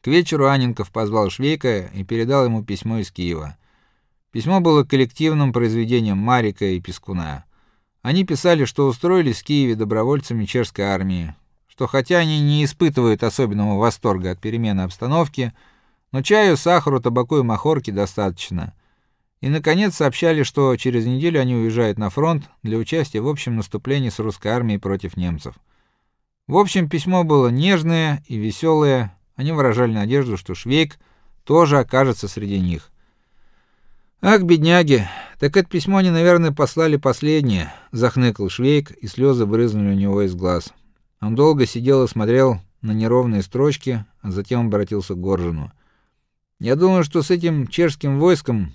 К вечеру Анинков позвал Швейка и передал ему письмо из Киева. Письмо было коллективным произведением Марика и Пескуна. Они писали, что устроились в Киеве добровольцами чешской армии, что хотя они не испытывают особенного восторга от перемены обстановки, но чаю, сахару, табаку и махорки достаточно. И наконец сообщали, что через неделю они уезжают на фронт для участия в общем наступлении с русской армией против немцев. В общем, письмо было нежное и веселое. Они выражали надежду, что Швейк тоже окажется среди них. Ах, бедняги, так это письмо они, наверное, послали последнее, захныкал Швейк, и слезы брызнули у него из глаз. Он долго сидел и смотрел на неровные строчки, а затем обратился к Горжину. Я думаю, что с этим чешским войском,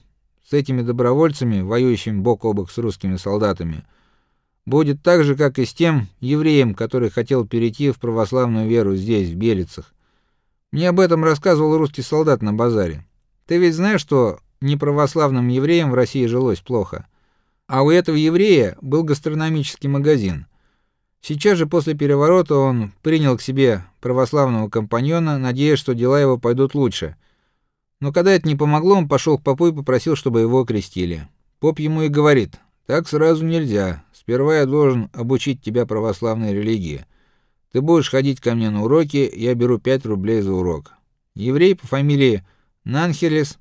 с этими добровольцами, воюющими бок о бок с русскими солдатами, будет так же, как и с тем евреем, который хотел перейти в православную веру здесь, в Белицах. Мне об этом рассказывал русский солдат на базаре. Ты ведь знаешь, что неправославным евреям в России жилось плохо. А у этого еврея был гастрономический магазин. Сейчас же после переворота он принял к себе православного компаньона, надеясь, что дела его пойдут лучше. Но когда это не помогло, он пошел к попу и попросил, чтобы его крестили. Поп ему и говорит: "Так сразу нельзя. Сперва я должен обучить тебя православной религии. Ты будешь ходить ко мне на уроки, я беру 5 рублей за урок". Еврей по фамилии Нанхелес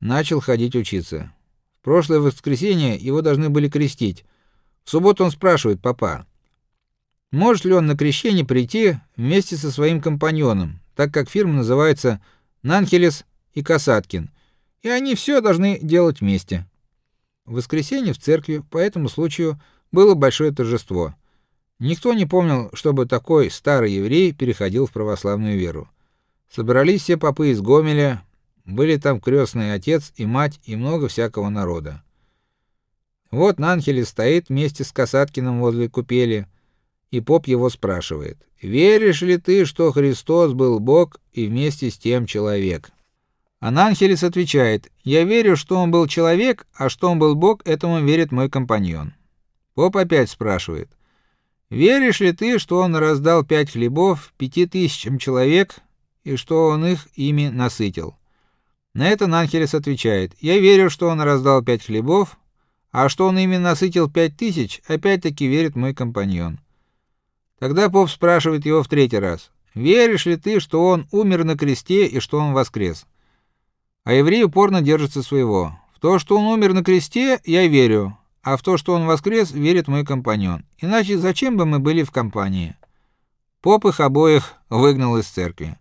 начал ходить учиться. В прошлое воскресенье его должны были крестить. В субботу он спрашивает папа: "Может ли он на крещение прийти вместе со своим компаньоном, так как фирма называется Нанхелес и Касаткин, и они все должны делать вместе?" В воскресенье в церкви по этому случаю было большое торжество. Никто не помнил, чтобы такой старый еврей переходил в православную веру. Собрались все попы из Гомеля, были там крестный отец и мать и много всякого народа. Вот Нанхеле стоит вместе с Касаткиным возле купели, и поп его спрашивает: "Веришь ли ты, что Христос был Бог и вместе с тем человек?" А Нанхелес отвечает: "Я верю, что он был человек, а что он был Бог, этому верит мой компаньон". Поп опять спрашивает: "Веришь ли ты, что он раздал пять хлебов пяти тысячам человек и что он их ими насытил?" На это Нанхелес отвечает: "Я верю, что он раздал пять хлебов, а что он именно насытил пять тысяч, опять-таки верит мой компаньон". Тогда поп спрашивает его в третий раз: "Веришь ли ты, что он умер на кресте и что он воскрес?" А еврей упорно держится своего. В то, что он умер на кресте, я верю, а в то, что он воскрес, верит мой компаньон. Иначе зачем бы мы были в компании? Поп их обоих выгнал из церкви.